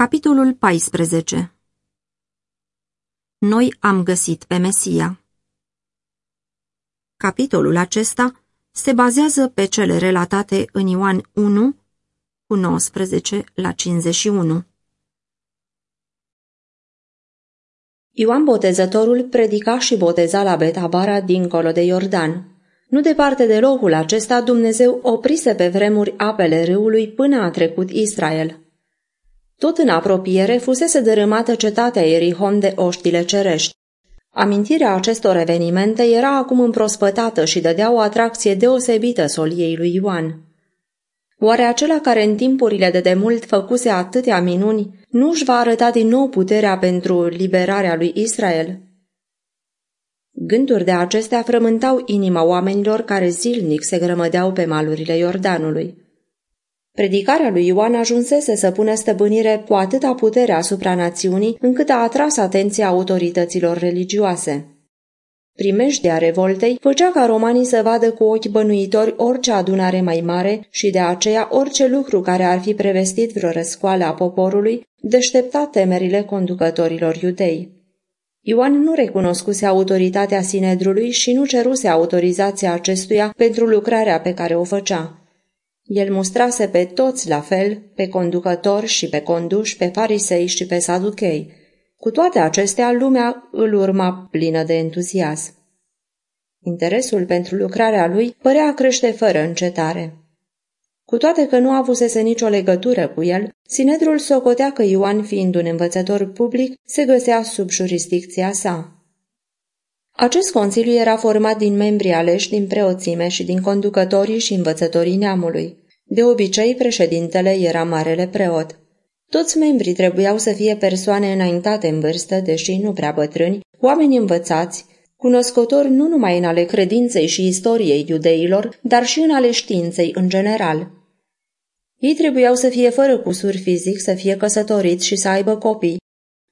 Capitolul 14 Noi am găsit pe Mesia Capitolul acesta se bazează pe cele relatate în Ioan 1, cu 19 la 51. Ioan Botezătorul predica și boteza la Betabara dincolo de Iordan. Nu departe de locul acesta, Dumnezeu oprise pe vremuri apele râului până a trecut Israel. Tot în apropiere fusese dărâmată cetatea Erihon de oștile cerești. Amintirea acestor evenimente era acum împrospătată și dădea o atracție deosebită soliei lui Ioan. Oare acela care în timpurile de demult făcuse atâtea minuni nu își va arăta din nou puterea pentru liberarea lui Israel? Gânduri de acestea frământau inima oamenilor care zilnic se grămădeau pe malurile Iordanului. Predicarea lui Ioan ajunsese să pună stăpânire cu atâta putere asupra națiunii, încât a atras atenția autorităților religioase. Primejdea revoltei făcea ca romanii să vadă cu ochi bănuitori orice adunare mai mare și de aceea orice lucru care ar fi prevestit vreo răscoală a poporului deștepta temerile conducătorilor iudei. Ioan nu recunoscuse autoritatea Sinedrului și nu ceruse autorizația acestuia pentru lucrarea pe care o făcea. El mustrase pe toți la fel, pe conducători și pe conduși, pe farisei și pe saduchei. Cu toate acestea, lumea îl urma plină de entuziasm. Interesul pentru lucrarea lui părea crește fără încetare. Cu toate că nu avusese nicio legătură cu el, Sinedrul socotea că Ioan, fiind un învățător public, se găsea sub jurisdicția sa. Acest consiliu era format din membri aleși din preoțime și din conducătorii și învățătorii neamului. De obicei, președintele era marele preot. Toți membrii trebuiau să fie persoane înaintate în vârstă, deși nu prea bătrâni, oameni învățați, cunoscători nu numai în ale credinței și istoriei iudeilor, dar și în ale științei în general. Ei trebuiau să fie fără cusur fizic, să fie căsătoriți și să aibă copii,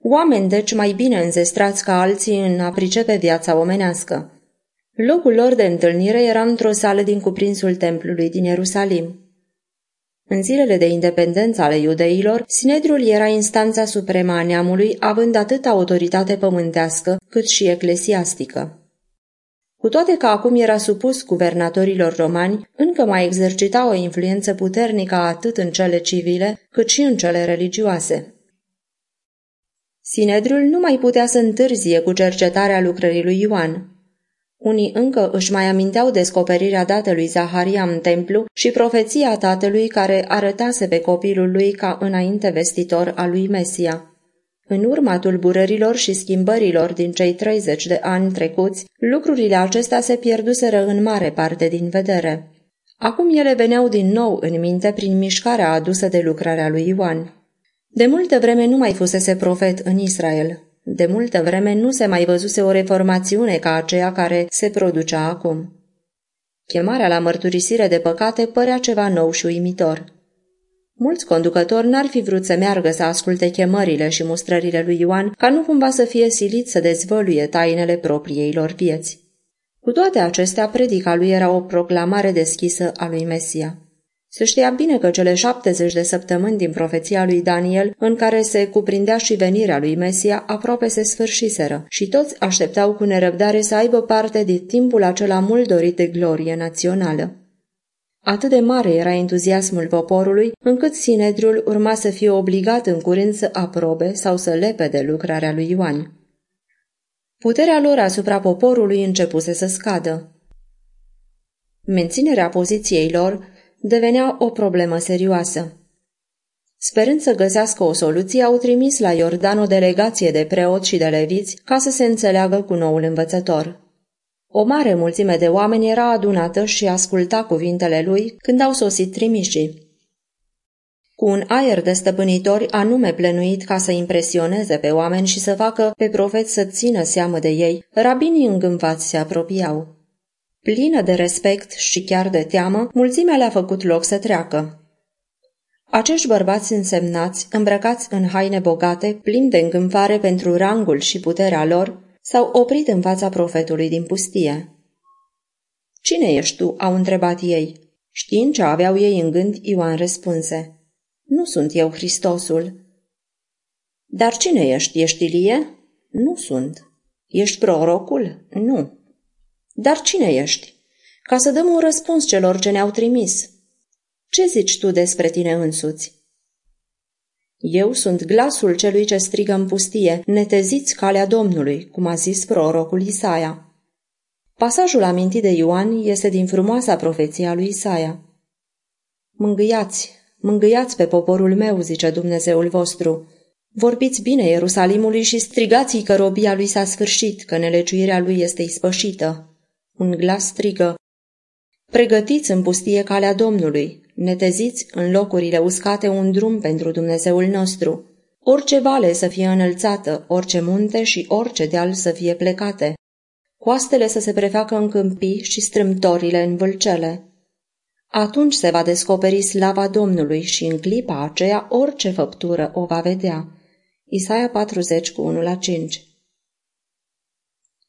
Oameni deci mai bine înzestrați ca alții în a pricepe viața omenească. Locul lor de întâlnire era într-o sală din cuprinsul templului din Ierusalim. În zilele de independență ale iudeilor, Sinedrul era instanța supremă a neamului, având atât autoritate pământească cât și eclesiastică. Cu toate că acum era supus guvernatorilor romani, încă mai exercita o influență puternică atât în cele civile cât și în cele religioase. Sinedrul nu mai putea să întârzie cu cercetarea lucrării lui Ioan. Unii încă își mai aminteau descoperirea datelui Zaharia în templu și profeția tatălui care arătase pe copilul lui ca înainte vestitor al lui Mesia. În urma tulburărilor și schimbărilor din cei 30 de ani trecuți, lucrurile acestea se pierduseră în mare parte din vedere. Acum ele veneau din nou în minte prin mișcarea adusă de lucrarea lui Ioan. De multă vreme nu mai fusese profet în Israel. De multă vreme nu se mai văzuse o reformațiune ca aceea care se producea acum. Chemarea la mărturisire de păcate părea ceva nou și uimitor. Mulți conducători n-ar fi vrut să meargă să asculte chemările și mustrările lui Ioan ca nu cumva să fie silit să dezvăluie tainele propriei lor vieți. Cu toate acestea, predica lui era o proclamare deschisă a lui Mesia. Se știa bine că cele 70 de săptămâni din profeția lui Daniel, în care se cuprindea și venirea lui Mesia, aproape se sfârșiseră și toți așteptau cu nerăbdare să aibă parte de timpul acela mult dorit de glorie națională. Atât de mare era entuziasmul poporului, încât Sinedriul urma să fie obligat în curând să aprobe sau să lepe de lucrarea lui Ioan. Puterea lor asupra poporului începuse să scadă. Menținerea poziției lor devenea o problemă serioasă. Sperând să găsească o soluție, au trimis la Iordan o delegație de preoți și de leviți ca să se înțeleagă cu noul învățător. O mare mulțime de oameni era adunată și asculta cuvintele lui când au sosit trimișii. Cu un aer de stăpânitori anume plenuit ca să impresioneze pe oameni și să facă pe profeți să țină seamă de ei, rabinii îngânfați se apropiau. Plină de respect și chiar de teamă, mulțimea le-a făcut loc să treacă. Acești bărbați însemnați, îmbrăcați în haine bogate, plini de îngânfare pentru rangul și puterea lor, s-au oprit în fața profetului din pustie. Cine ești tu?" au întrebat ei. Știind ce aveau ei în gând, Ioan răspunse. Nu sunt eu Hristosul. Dar cine ești? Ești Ilie? Nu sunt. Ești prorocul? Nu. Dar cine ești? Ca să dăm un răspuns celor ce ne-au trimis. Ce zici tu despre tine însuți? Eu sunt glasul celui ce strigă în pustie, neteziți calea Domnului, cum a zis prorocul Isaia. Pasajul amintit de Ioan este din frumoasa profeție a lui Isaia. Mângâiați, mângâiați pe poporul meu, zice Dumnezeul vostru. Vorbiți bine Ierusalimului și strigați-i că robia lui s-a sfârșit, că nelegiuirea lui este ispășită. Un glas strigă, Pregătiți în pustie calea Domnului, neteziți în locurile uscate un drum pentru Dumnezeul nostru. Orice vale să fie înălțată, orice munte și orice deal să fie plecate. Coastele să se prefacă în câmpii și strâmtorile în vâlcele. Atunci se va descoperi slava Domnului și în clipa aceea orice făptură o va vedea. Isaia 40 cu 1 la 5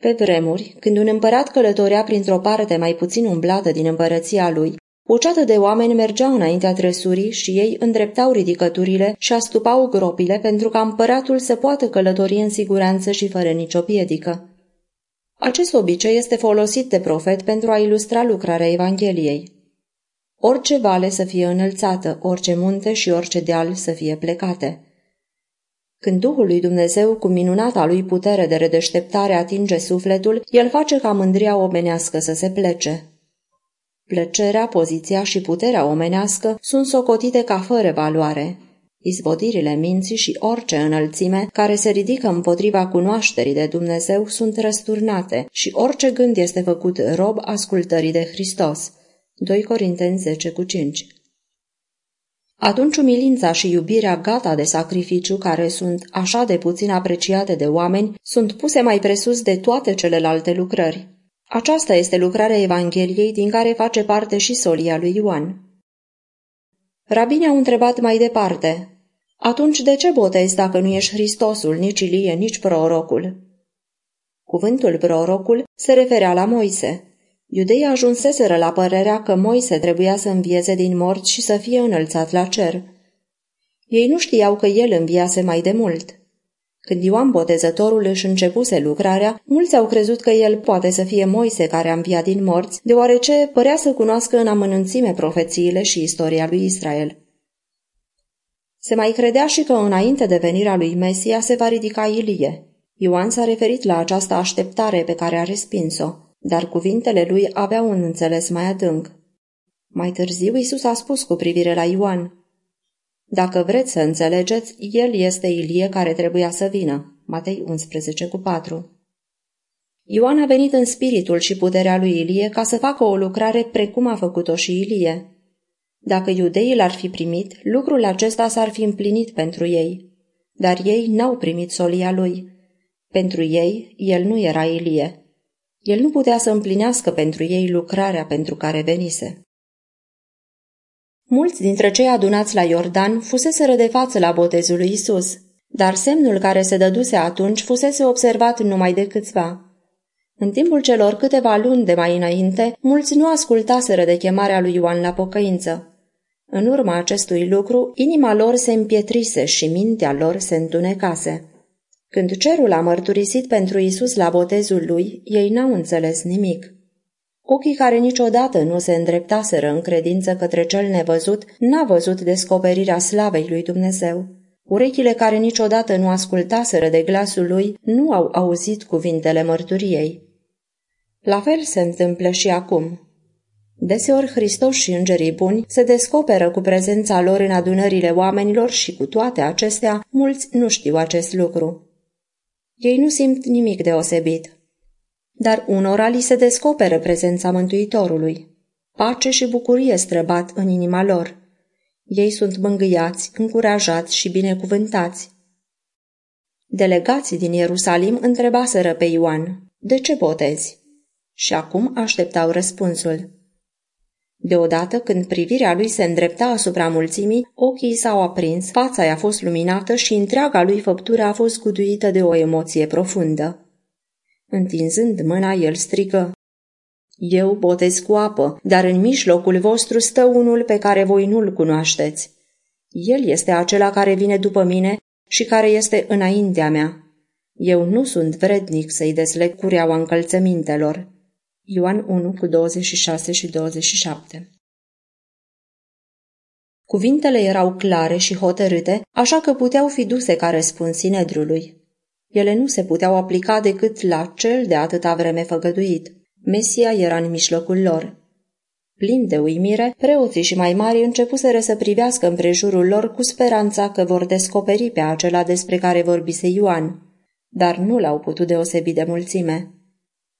Pe vremuri, când un împărat călătorea printr-o parte mai puțin umblată din împărăția lui, o ceată de oameni mergeau înaintea trăsurii și ei îndreptau ridicăturile și astupau gropile pentru ca împăratul să poată călători în siguranță și fără nicio piedică. Acest obicei este folosit de profet pentru a ilustra lucrarea Evangheliei. Orice vale să fie înălțată, orice munte și orice deal să fie plecate. Când Duhul lui Dumnezeu, cu minunata lui putere de redeșteptare, atinge sufletul, el face ca mândria omenească să se plece. Plăcerea, poziția și puterea omenească sunt socotite ca fără valoare. Izvodirile minții și orice înălțime care se ridică împotriva cunoașterii de Dumnezeu sunt răsturnate și orice gând este făcut rob ascultării de Hristos. 2 Corinteni 10 cu 5 atunci umilința și iubirea gata de sacrificiu, care sunt așa de puțin apreciate de oameni, sunt puse mai presus de toate celelalte lucrări. Aceasta este lucrarea Evangheliei din care face parte și solia lui Ioan. Rabinii au întrebat mai departe, atunci de ce botezi dacă nu ești Hristosul, nici Ilie, nici prorocul? Cuvântul prorocul se referea la Moise. Iudeii ajunseseră la părerea că Moise trebuia să învieze din morți și să fie înălțat la cer. Ei nu știau că el înviase mai de mult. Când Ioan Botezătorul își începuse lucrarea, mulți au crezut că el poate să fie Moise care a înviat din morți, deoarece părea să cunoască în amănunțime profețiile și istoria lui Israel. Se mai credea și că înainte de venirea lui Mesia se va ridica Ilie. Ioan s-a referit la această așteptare pe care a respins-o, dar cuvintele lui aveau un înțeles mai adânc. Mai târziu Isus a spus cu privire la Ioan, dacă vreți să înțelegeți, el este Ilie care trebuia să vină. Matei 11 cu 4 Ioan a venit în spiritul și puterea lui Ilie ca să facă o lucrare precum a făcut-o și Ilie. Dacă iudeii l-ar fi primit, lucrul acesta s-ar fi împlinit pentru ei. Dar ei n-au primit solia lui. Pentru ei, el nu era Ilie. El nu putea să împlinească pentru ei lucrarea pentru care venise. Mulți dintre cei adunați la Iordan fuseseră de față la botezul lui Isus, dar semnul care se dăduse atunci fusese observat numai de câțiva. În timpul celor câteva luni de mai înainte, mulți nu ascultaseră de chemarea lui Ioan la pocăință. În urma acestui lucru, inima lor se împietrise și mintea lor se întunecase. Când cerul a mărturisit pentru Isus la botezul lui, ei n-au înțeles nimic. Ochii care niciodată nu se îndreptaseră în credință către cel nevăzut, n-a văzut descoperirea slavei lui Dumnezeu. Urechile care niciodată nu ascultaseră de glasul lui, nu au auzit cuvintele mărturiei. La fel se întâmplă și acum. Deseori Hristos și îngerii buni se descoperă cu prezența lor în adunările oamenilor și cu toate acestea, mulți nu știu acest lucru. Ei nu simt nimic deosebit dar unora li se descoperă prezența Mântuitorului. Pace și bucurie străbat în inima lor. Ei sunt mângâiați, încurajați și binecuvântați. Delegații din Ierusalim întrebaseră pe Ioan, de ce botezi? Și acum așteptau răspunsul. Deodată, când privirea lui se îndrepta asupra mulțimii, ochii s-au aprins, fața i-a fost luminată și întreaga lui făptură a fost guduită de o emoție profundă. Întinzând mâna, el strigă. Eu botez cu apă, dar în mijlocul vostru stă unul pe care voi nu-l cunoașteți. El este acela care vine după mine și care este înaintea mea. Eu nu sunt vrednic să-i desleg cureaua încălțămintelor. Ioan 1 cu 26 și 27 Cuvintele erau clare și hotărâte, așa că puteau fi duse ca răspuns sinedrului. Ele nu se puteau aplica decât la cel de atâta vreme făgăduit. Mesia era în mijlocul lor. Plin de uimire, preoții și mai mari începuseră să privească împrejurul lor cu speranța că vor descoperi pe acela despre care vorbise Ioan, dar nu l-au putut deosebi de mulțime.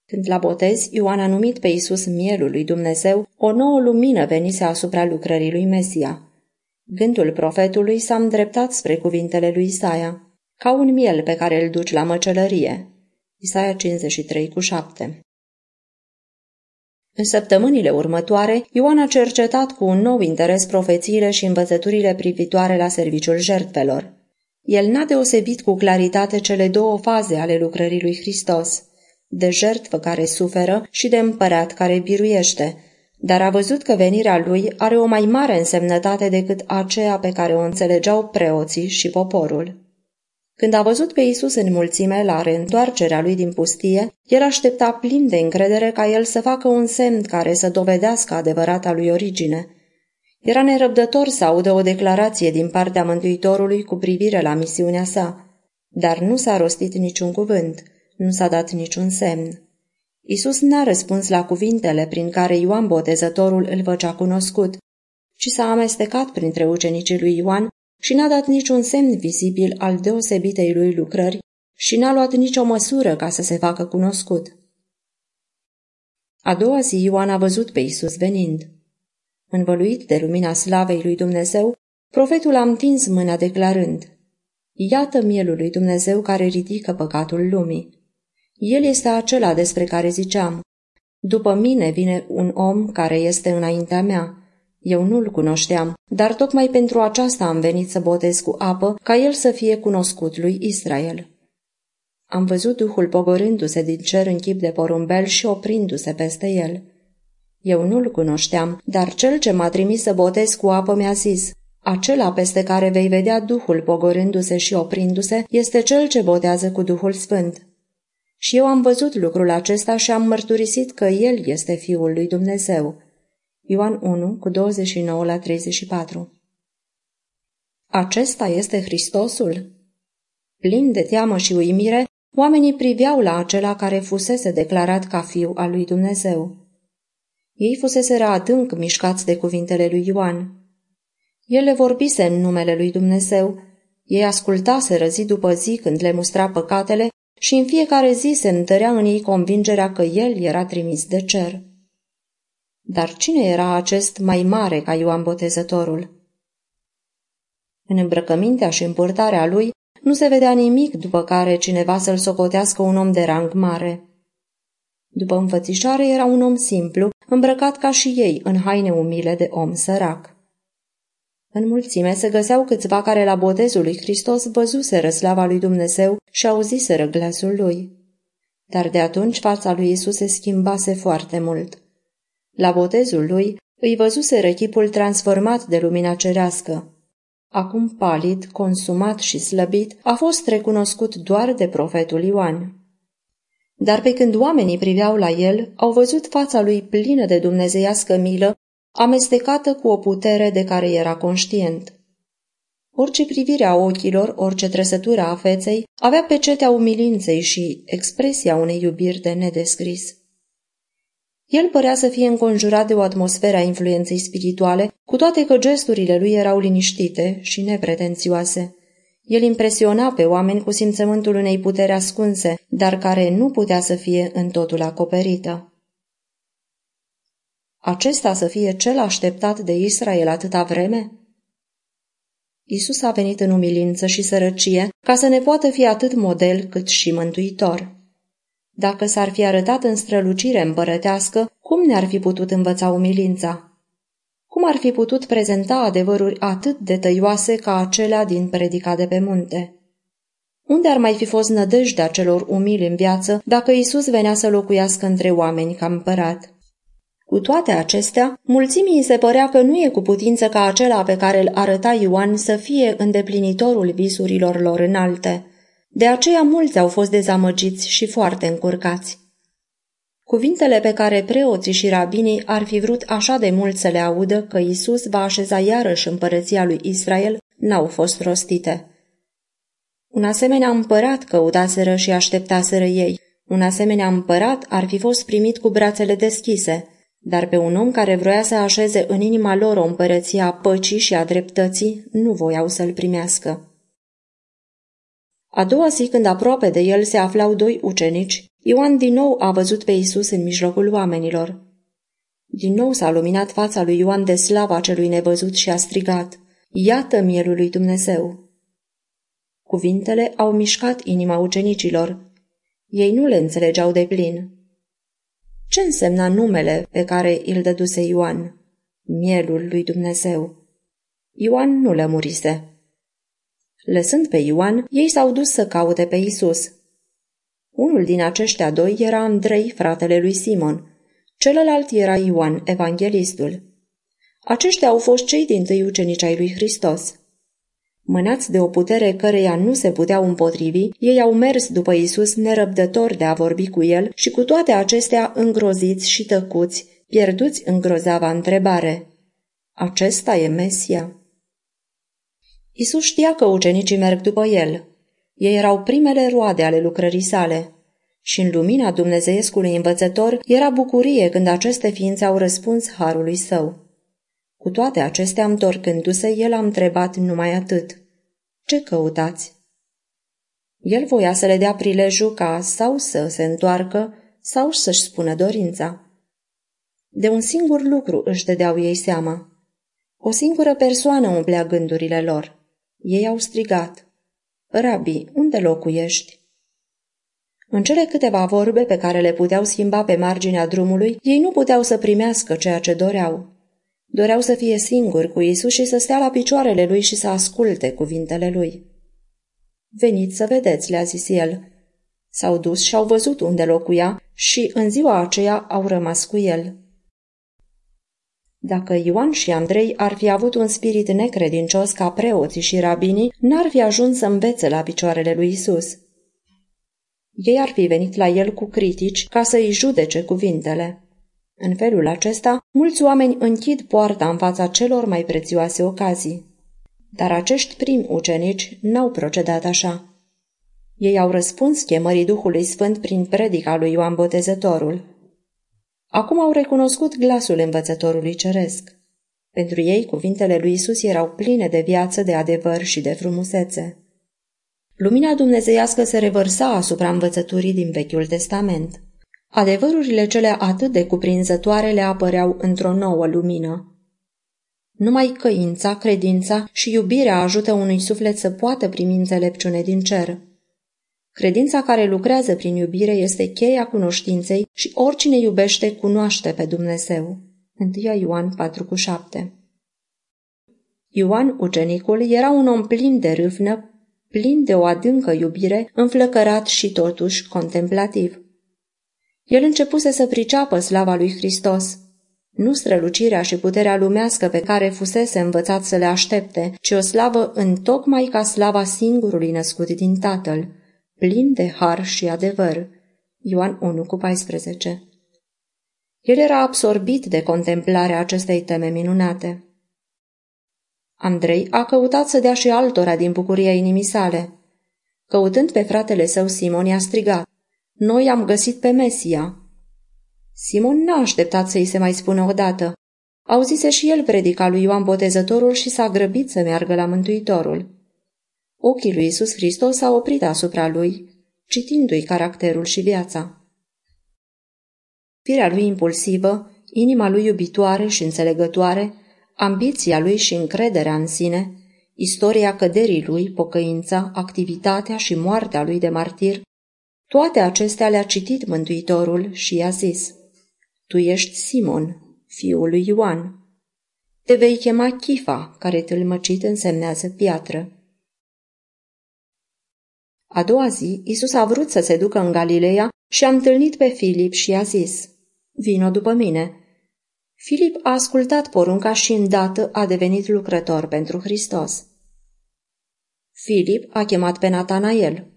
Când la botez, Ioan a numit pe Isus mielul lui Dumnezeu, o nouă lumină venise asupra lucrării lui Mesia. Gândul profetului s-a îndreptat spre cuvintele lui Isaia, ca un miel pe care îl duci la măcelărie. Isaia 53 cu 7 În săptămânile următoare, Ioan a cercetat cu un nou interes profețiile și învățăturile privitoare la serviciul jertfelor. El n-a deosebit cu claritate cele două faze ale lucrării lui Hristos, de jertfă care suferă și de împărat care biruiește, dar a văzut că venirea lui are o mai mare însemnătate decât aceea pe care o înțelegeau preoții și poporul. Când a văzut pe Isus în mulțime la reîntoarcerea lui din pustie, el aștepta plin de încredere ca el să facă un semn care să dovedească adevărata lui origine. Era nerăbdător să audă o declarație din partea Mântuitorului cu privire la misiunea sa, dar nu s-a rostit niciun cuvânt, nu s-a dat niciun semn. Isus n-a răspuns la cuvintele prin care Ioan Botezătorul îl făcea cunoscut, ci s-a amestecat printre ucenicii lui Ioan și n-a dat niciun semn vizibil al deosebitei lui lucrări și n-a luat nicio măsură ca să se facă cunoscut. A doua zi Ioan a văzut pe Isus venind. Învăluit de lumina slavei lui Dumnezeu, profetul a întins mâna declarând, Iată mielul lui Dumnezeu care ridică păcatul lumii. El este acela despre care ziceam. După mine vine un om care este înaintea mea. Eu nu-l cunoșteam, dar tocmai pentru aceasta am venit să botez cu apă, ca el să fie cunoscut lui Israel. Am văzut Duhul pogorându-se din cer în chip de porumbel și oprindu-se peste el. Eu nu-l cunoșteam, dar cel ce m-a trimis să botez cu apă mi-a zis, acela peste care vei vedea Duhul pogorându-se și oprindu-se este cel ce botează cu Duhul Sfânt. Și eu am văzut lucrul acesta și am mărturisit că El este Fiul lui Dumnezeu. Ioan 1, cu 29 la 34 Acesta este Hristosul? Plin de teamă și uimire, oamenii priveau la acela care fusese declarat ca fiu al lui Dumnezeu. Ei fusese adânc mișcați de cuvintele lui Ioan. El le vorbise în numele lui Dumnezeu. Ei ascultaseră zi după zi când le mustra păcatele și în fiecare zi se întărea în ei convingerea că el era trimis de cer. Dar cine era acest mai mare ca Ioan Botezătorul? În îmbrăcămintea și împurtarea lui nu se vedea nimic după care cineva să-l socotească un om de rang mare. După înfățișare era un om simplu, îmbrăcat ca și ei în haine umile de om sărac. În mulțime se găseau câțiva care la botezul lui Hristos văzuseră slava lui Dumnezeu și auziseră glasul lui. Dar de atunci fața lui Isus se schimbase foarte mult. La botezul lui îi văzuseră chipul transformat de lumina cerească. Acum palid, consumat și slăbit, a fost recunoscut doar de profetul Ioan. Dar pe când oamenii priveau la el, au văzut fața lui plină de dumnezeiască milă amestecată cu o putere de care era conștient. Orice privire a ochilor, orice trăsătură a feței, avea pecetea umilinței și expresia unei iubiri de nedescris. El părea să fie înconjurat de o atmosferă a influenței spirituale, cu toate că gesturile lui erau liniștite și nepretențioase. El impresiona pe oameni cu simțământul unei puteri ascunse, dar care nu putea să fie în totul acoperită acesta să fie cel așteptat de Israel atâta vreme? Isus a venit în umilință și sărăcie ca să ne poată fi atât model cât și mântuitor. Dacă s-ar fi arătat în strălucire împărătească, cum ne-ar fi putut învăța umilința? Cum ar fi putut prezenta adevăruri atât de tăioase ca acelea din predica de pe munte? Unde ar mai fi fost nădejdea celor umili în viață dacă Isus venea să locuiască între oameni ca împărat? Cu toate acestea, mulțimii se părea că nu e cu putință ca acela pe care îl arăta Ioan să fie îndeplinitorul visurilor lor înalte. De aceea mulți au fost dezamăgiți și foarte încurcați. Cuvintele pe care preoții și rabinii ar fi vrut așa de mult să le audă că Isus va așeza iarăși împărăția lui Israel n-au fost rostite. Un asemenea împărat căutaseră și așteptaseră ei. Un asemenea împărat ar fi fost primit cu brațele deschise, dar pe un om care vroia să așeze în inima lor o împărăție a păcii și a dreptății, nu voiau să-l primească. A doua zi, când aproape de el se aflau doi ucenici, Ioan din nou a văzut pe Isus în mijlocul oamenilor. Din nou s-a luminat fața lui Ioan de slava celui nevăzut și a strigat, Iată mielul lui Dumnezeu! Cuvintele au mișcat inima ucenicilor. Ei nu le înțelegeau de plin. Ce însemna numele pe care îl dăduse Ioan? Mielul lui Dumnezeu. Ioan nu lămurise. Lăsând pe Ioan, ei s-au dus să caute pe Isus. Unul din aceștia doi era Andrei, fratele lui Simon. Celălalt era Ioan, evanghelistul. Aceștia au fost cei din tâi ucenici ai lui Hristos. Mânați de o putere căreia nu se puteau împotrivi, ei au mers după Isus nerăbdători de a vorbi cu el și cu toate acestea îngroziți și tăcuți, pierduți în grozava întrebare. Acesta e Mesia? Isus știa că ucenicii merg după el. Ei erau primele roade ale lucrării sale. Și în lumina dumnezeiescului învățător era bucurie când aceste ființe au răspuns harului său. Cu toate acestea, întorcându-se, el a întrebat numai atât. Ce căutați? El voia să le dea prilejul ca sau să se întoarcă sau să-și spună dorința. De un singur lucru își dădeau ei seama. O singură persoană umplea gândurile lor. Ei au strigat. Rabi, unde locuiești? În cele câteva vorbe pe care le puteau schimba pe marginea drumului, ei nu puteau să primească ceea ce doreau. Doreau să fie singuri cu Isus și să stea la picioarele lui și să asculte cuvintele lui. Veniți să vedeți, le-a zis el. S-au dus și au văzut unde locuia și în ziua aceea au rămas cu el. Dacă Ioan și Andrei ar fi avut un spirit necredincios ca preoții și rabinii, n-ar fi ajuns să învețe la picioarele lui Isus. Ei ar fi venit la el cu critici ca să îi judece cuvintele. În felul acesta, mulți oameni închid poarta în fața celor mai prețioase ocazii. Dar acești primi ucenici n-au procedat așa. Ei au răspuns chemării Duhului Sfânt prin predica lui Ioan Botezătorul. Acum au recunoscut glasul învățătorului ceresc. Pentru ei, cuvintele lui Isus erau pline de viață, de adevăr și de frumusețe. Lumina dumnezeiască se revărsa asupra învățăturii din Vechiul Testament. Adevărurile cele atât de cuprinzătoare le apăreau într-o nouă lumină. Numai căința, credința și iubirea ajută unui suflet să poată primi înțelepciune din cer. Credința care lucrează prin iubire este cheia cunoștinței și oricine iubește cunoaște pe Dumnezeu. 1 Ioan 4,7 Ioan, ucenicul, era un om plin de râvnă, plin de o adâncă iubire, înflăcărat și totuși contemplativ. El începuse să priceapă slava lui Hristos, nu strălucirea și puterea lumească pe care fusese învățat să le aștepte, ci o slavă întocmai ca slava singurului născut din Tatăl, plin de har și adevăr. Ioan 1 cu 14 El era absorbit de contemplarea acestei teme minunate. Andrei a căutat să dea și altora din bucuria inimii sale. Căutând pe fratele său Simon, i-a strigat. Noi am găsit pe Mesia. Simon n-a așteptat să-i se mai spună odată. Auzise și el predica lui Ioan Botezătorul și s-a grăbit să meargă la Mântuitorul. Ochii lui Isus Hristos s-au oprit asupra lui, citindu-i caracterul și viața. Firea lui impulsivă, inima lui iubitoare și înțelegătoare, ambiția lui și încrederea în sine, istoria căderii lui, pocăința, activitatea și moartea lui de martir, toate acestea le-a citit Mântuitorul și i-a zis, Tu ești Simon, fiul lui Ioan. Te vei chema Chifa, care tâlmăcit însemnează piatră. A doua zi, Isus a vrut să se ducă în Galileea și a întâlnit pe Filip și i-a zis, Vino după mine. Filip a ascultat porunca și îndată a devenit lucrător pentru Hristos. Filip a chemat pe Natanael.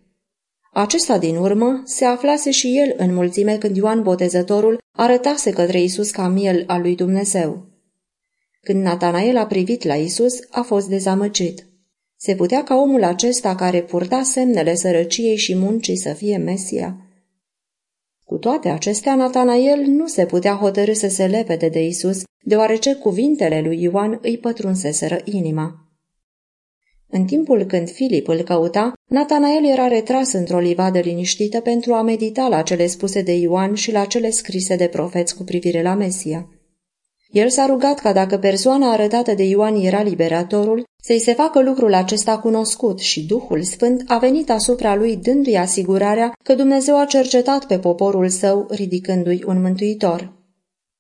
Acesta din urmă se aflase și el în mulțime când Ioan Botezătorul arătase către Isus ca miel al lui Dumnezeu. Când Natanael a privit la Isus, a fost dezamăgit. Se putea ca omul acesta care purta semnele sărăciei și muncii să fie Mesia. Cu toate acestea, Natanael nu se putea hotărâ să se lepede de Isus, deoarece cuvintele lui Ioan îi pătrunseseră inima. În timpul când Filip îl căuta, Natanael era retras într-o livadă liniștită pentru a medita la cele spuse de Ioan și la cele scrise de profeți cu privire la Mesia. El s-a rugat ca dacă persoana arătată de Ioan era liberatorul, să-i se facă lucrul acesta cunoscut și Duhul Sfânt a venit asupra lui dându-i asigurarea că Dumnezeu a cercetat pe poporul său ridicându-i un mântuitor.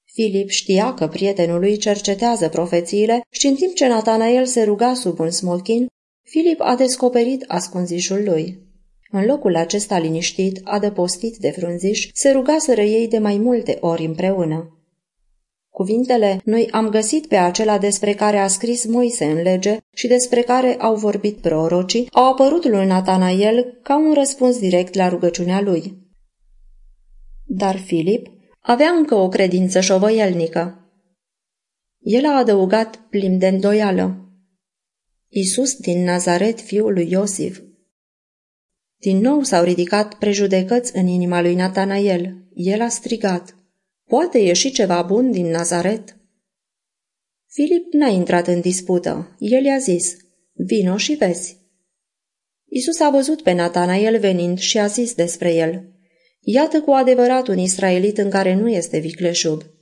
Filip știa că prietenul lui cercetează profețiile și în timp ce Natanael se ruga sub un smochin, Filip a descoperit ascunzișul lui. În locul acesta liniștit, adăpostit de frunziș, se rugaseră ei de mai multe ori împreună. Cuvintele, noi am găsit pe acela despre care a scris Moise în lege și despre care au vorbit prorocii, au apărut lui Natanael ca un răspuns direct la rugăciunea lui. Dar Filip avea încă o credință șovăielnică. El a adăugat plim de îndoială. Isus din Nazaret, fiul lui Iosif. Din nou s-au ridicat prejudecăți în inima lui Natanael. El a strigat. Poate ieși ceva bun din Nazaret? Filip n-a intrat în dispută. El i-a zis, vino și vezi. Isus a văzut pe Natanael venind și a zis despre el, Iată cu adevărat un israelit în care nu este vicleșug.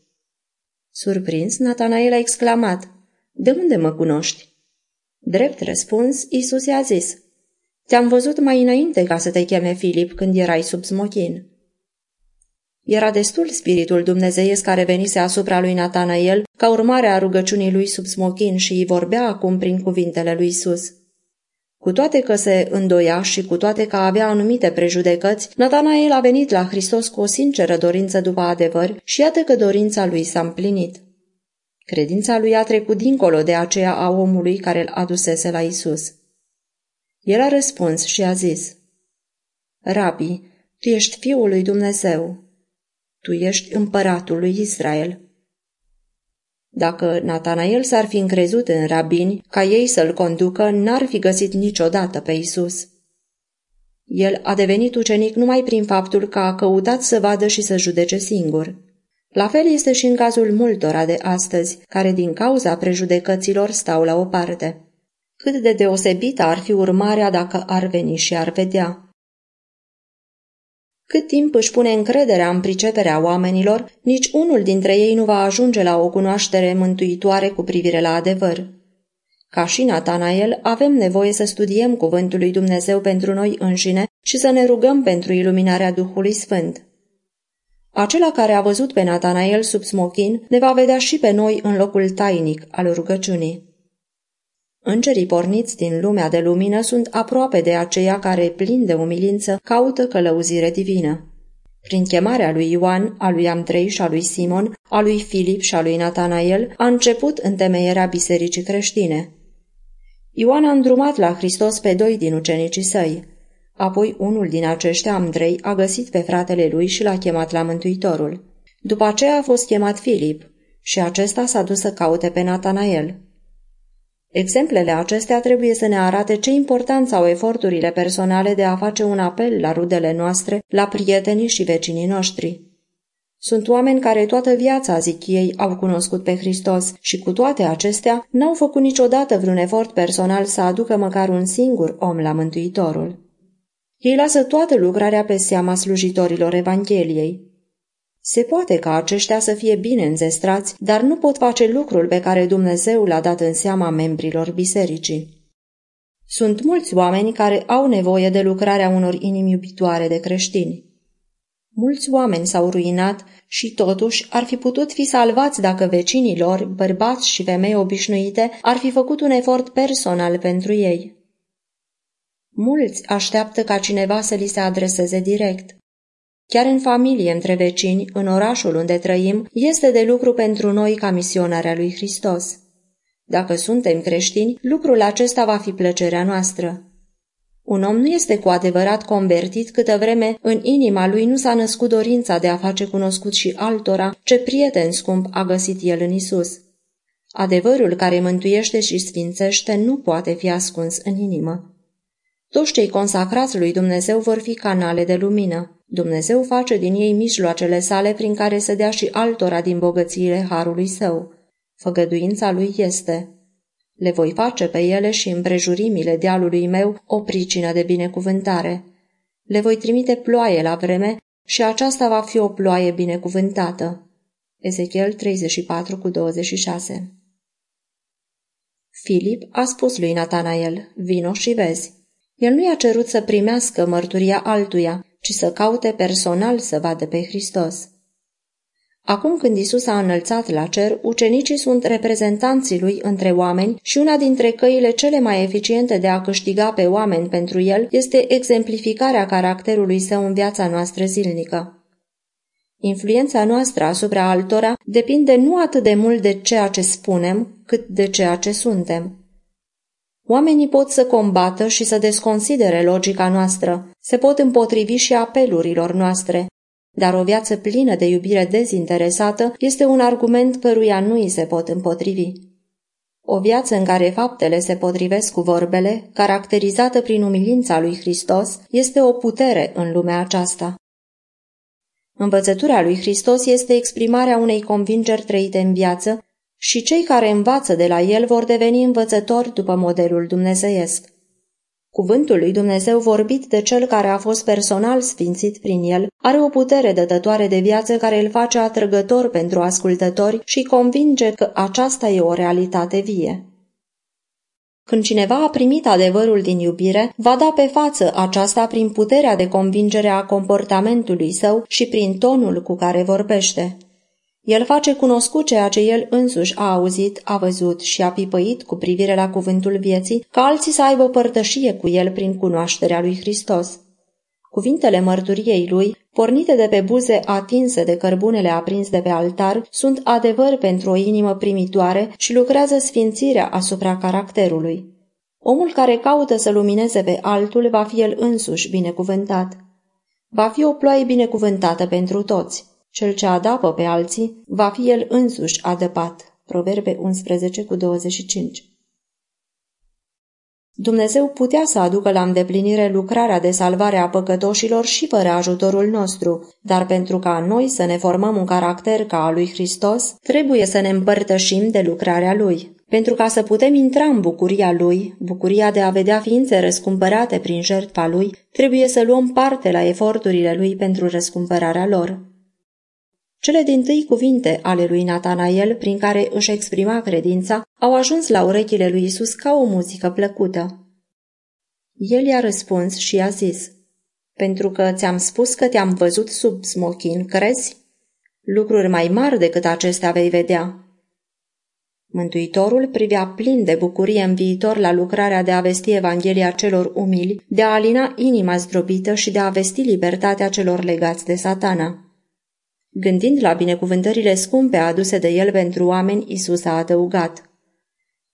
Surprins, Natanael a exclamat, De unde mă cunoști? Drept răspuns, Isus i-a zis, Te-am văzut mai înainte ca să te cheme Filip când erai sub smochin. Era destul spiritul dumnezeiesc care venise asupra lui Natanael ca urmare a rugăciunii lui sub smochin și îi vorbea acum prin cuvintele lui Isus. Cu toate că se îndoia și cu toate că avea anumite prejudecăți, Natanael a venit la Hristos cu o sinceră dorință după adevăr și iată că dorința lui s-a împlinit. Credința lui a trecut dincolo de aceea a omului care îl adusese la Isus. El a răspuns și a zis, Rabi, tu ești fiul lui Dumnezeu, tu ești împăratul lui Israel. Dacă Natanael s-ar fi încrezut în rabini ca ei să-l conducă, n-ar fi găsit niciodată pe Isus. El a devenit ucenic numai prin faptul că a căutat să vadă și să judece singur. La fel este și în cazul multora de astăzi, care din cauza prejudecăților stau la o parte. Cât de deosebită ar fi urmarea dacă ar veni și ar vedea. Cât timp își pune încrederea în priceperea oamenilor, nici unul dintre ei nu va ajunge la o cunoaștere mântuitoare cu privire la adevăr. Ca și Natanael, avem nevoie să studiem cuvântul lui Dumnezeu pentru noi înșine și să ne rugăm pentru iluminarea Duhului Sfânt. Acela care a văzut pe Natanael sub smochin ne va vedea și pe noi în locul tainic al rugăciunii. Îngerii porniți din lumea de lumină sunt aproape de aceia care, plin de umilință, caută călăuzire divină. Prin chemarea lui Ioan, a lui Amtrei și a lui Simon, a lui Filip și a lui Natanael, a început întemeierea bisericii creștine. Ioan a îndrumat la Hristos pe doi din ucenicii săi. Apoi unul din aceștia, Andrei, a găsit pe fratele lui și l-a chemat la Mântuitorul. După aceea a fost chemat Filip și acesta s-a dus să caute pe Natanael. Exemplele acestea trebuie să ne arate ce importanță au eforturile personale de a face un apel la rudele noastre, la prietenii și vecinii noștri. Sunt oameni care toată viața, zic ei, au cunoscut pe Hristos și cu toate acestea n-au făcut niciodată vreun efort personal să aducă măcar un singur om la Mântuitorul. Ei lasă toată lucrarea pe seama slujitorilor Evangheliei. Se poate ca aceștia să fie bine înzestrați, dar nu pot face lucrul pe care Dumnezeu l-a dat în seama membrilor bisericii. Sunt mulți oameni care au nevoie de lucrarea unor inimi iubitoare de creștini. Mulți oameni s-au ruinat și totuși ar fi putut fi salvați dacă vecinii lor, bărbați și femei obișnuite, ar fi făcut un efort personal pentru ei. Mulți așteaptă ca cineva să li se adreseze direct. chiar în familie, între vecini, în orașul unde trăim, este de lucru pentru noi ca misionarea lui Hristos. Dacă suntem creștini, lucrul acesta va fi plăcerea noastră. Un om nu este cu adevărat convertit câtă vreme în inima lui nu s-a născut dorința de a face cunoscut și altora ce prieten scump a găsit el în Isus. Adevărul care mântuiește și sfințește nu poate fi ascuns în inimă. Toți cei consacrați lui Dumnezeu vor fi canale de lumină. Dumnezeu face din ei mijloacele sale prin care să dea și altora din bogățiile harului său. Făgăduința lui este le voi face pe ele și împrejurimile dealului meu o pricină de binecuvântare. Le voi trimite ploaie la vreme și aceasta va fi o ploaie binecuvântată. Ezechiel 34 cu 26 Filip a spus lui Natanael, vino și vezi. El nu i-a cerut să primească mărturia altuia, ci să caute personal să vadă pe Hristos. Acum când Isus a înălțat la cer, ucenicii sunt reprezentanții lui între oameni și una dintre căile cele mai eficiente de a câștiga pe oameni pentru el este exemplificarea caracterului său în viața noastră zilnică. Influența noastră asupra altora depinde nu atât de mult de ceea ce spunem, cât de ceea ce suntem. Oamenii pot să combată și să desconsidere logica noastră, se pot împotrivi și apelurilor noastre, dar o viață plină de iubire dezinteresată este un argument căruia nu îi se pot împotrivi. O viață în care faptele se potrivesc cu vorbele, caracterizată prin umilința lui Hristos, este o putere în lumea aceasta. Învățătura lui Hristos este exprimarea unei convingeri trăite în viață și cei care învață de la el vor deveni învățători după modelul dumnezeiesc. Cuvântul lui Dumnezeu vorbit de cel care a fost personal sfințit prin el are o putere dătătoare de viață care îl face atrăgător pentru ascultători și convinge că aceasta e o realitate vie. Când cineva a primit adevărul din iubire, va da pe față aceasta prin puterea de convingere a comportamentului său și prin tonul cu care vorbește. El face cunoscut ceea ce el însuși a auzit, a văzut și a pipăit cu privire la cuvântul vieții, ca alții să aibă părtășie cu el prin cunoașterea lui Hristos. Cuvintele mărturiei lui, pornite de pe buze atinse de cărbunele aprins de pe altar, sunt adevăr pentru o inimă primitoare și lucrează sfințirea asupra caracterului. Omul care caută să lumineze pe altul va fi el însuși binecuvântat. Va fi o ploaie binecuvântată pentru toți. Cel ce adapă pe alții, va fi el însuși adăpat. Proverbe 11 cu 25 Dumnezeu putea să aducă la îndeplinire lucrarea de salvare a păcătoșilor și fără ajutorul nostru, dar pentru ca noi să ne formăm un caracter ca al lui Hristos, trebuie să ne împărtășim de lucrarea lui. Pentru ca să putem intra în bucuria lui, bucuria de a vedea ființe răscumpărate prin jertfa lui, trebuie să luăm parte la eforturile lui pentru răscumpărarea lor. Cele din tâi cuvinte ale lui Natanael, prin care își exprima credința, au ajuns la urechile lui Isus ca o muzică plăcută. El i-a răspuns și i-a zis, Pentru că ți-am spus că te-am văzut sub smochin, crezi? Lucruri mai mari decât acestea vei vedea. Mântuitorul privea plin de bucurie în viitor la lucrarea de a vesti Evanghelia celor umili, de a alina inima zdrobită și de a vesti libertatea celor legați de satana. Gândind la binecuvântările scumpe aduse de el pentru oameni, Isus a adăugat.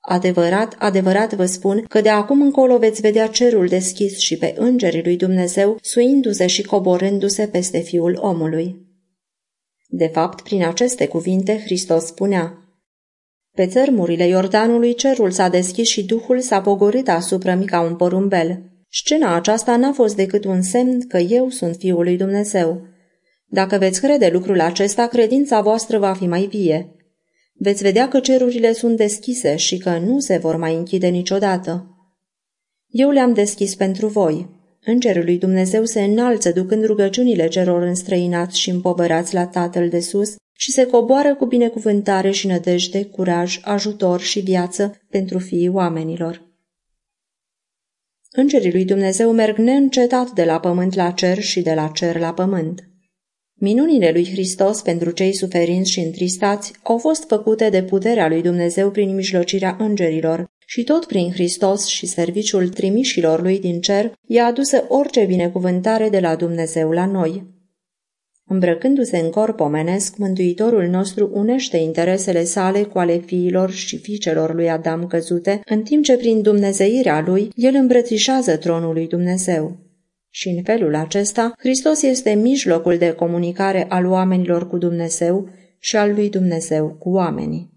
Adevărat, adevărat vă spun că de acum încolo veți vedea cerul deschis și pe îngerii lui Dumnezeu suindu-se și coborându-se peste fiul omului. De fapt, prin aceste cuvinte, Hristos spunea, Pe țărmurile Iordanului cerul s-a deschis și Duhul s-a pogorât asupra mi ca un porumbel. Scena aceasta n-a fost decât un semn că eu sunt Fiul lui Dumnezeu. Dacă veți crede lucrul acesta, credința voastră va fi mai vie. Veți vedea că cerurile sunt deschise și că nu se vor mai închide niciodată. Eu le-am deschis pentru voi. Îngerul lui Dumnezeu se înalță ducând rugăciunile celor înstrăinați și împovărați la Tatăl de sus și se coboară cu binecuvântare și nădejde, curaj, ajutor și viață pentru fiii oamenilor. Îngerii lui Dumnezeu merg neîncetat de la pământ la cer și de la cer la pământ. Minunile lui Hristos pentru cei suferinți și întristați au fost făcute de puterea lui Dumnezeu prin mijlocirea îngerilor și tot prin Hristos și serviciul trimișilor lui din cer i-a adusă orice binecuvântare de la Dumnezeu la noi. Îmbrăcându-se în corp omenesc, Mântuitorul nostru unește interesele sale cu ale fiilor și fiicelor lui Adam căzute, în timp ce prin dumnezeirea lui el îmbrățișează tronul lui Dumnezeu. Și în felul acesta, Hristos este mijlocul de comunicare al oamenilor cu Dumnezeu și al lui Dumnezeu cu oamenii.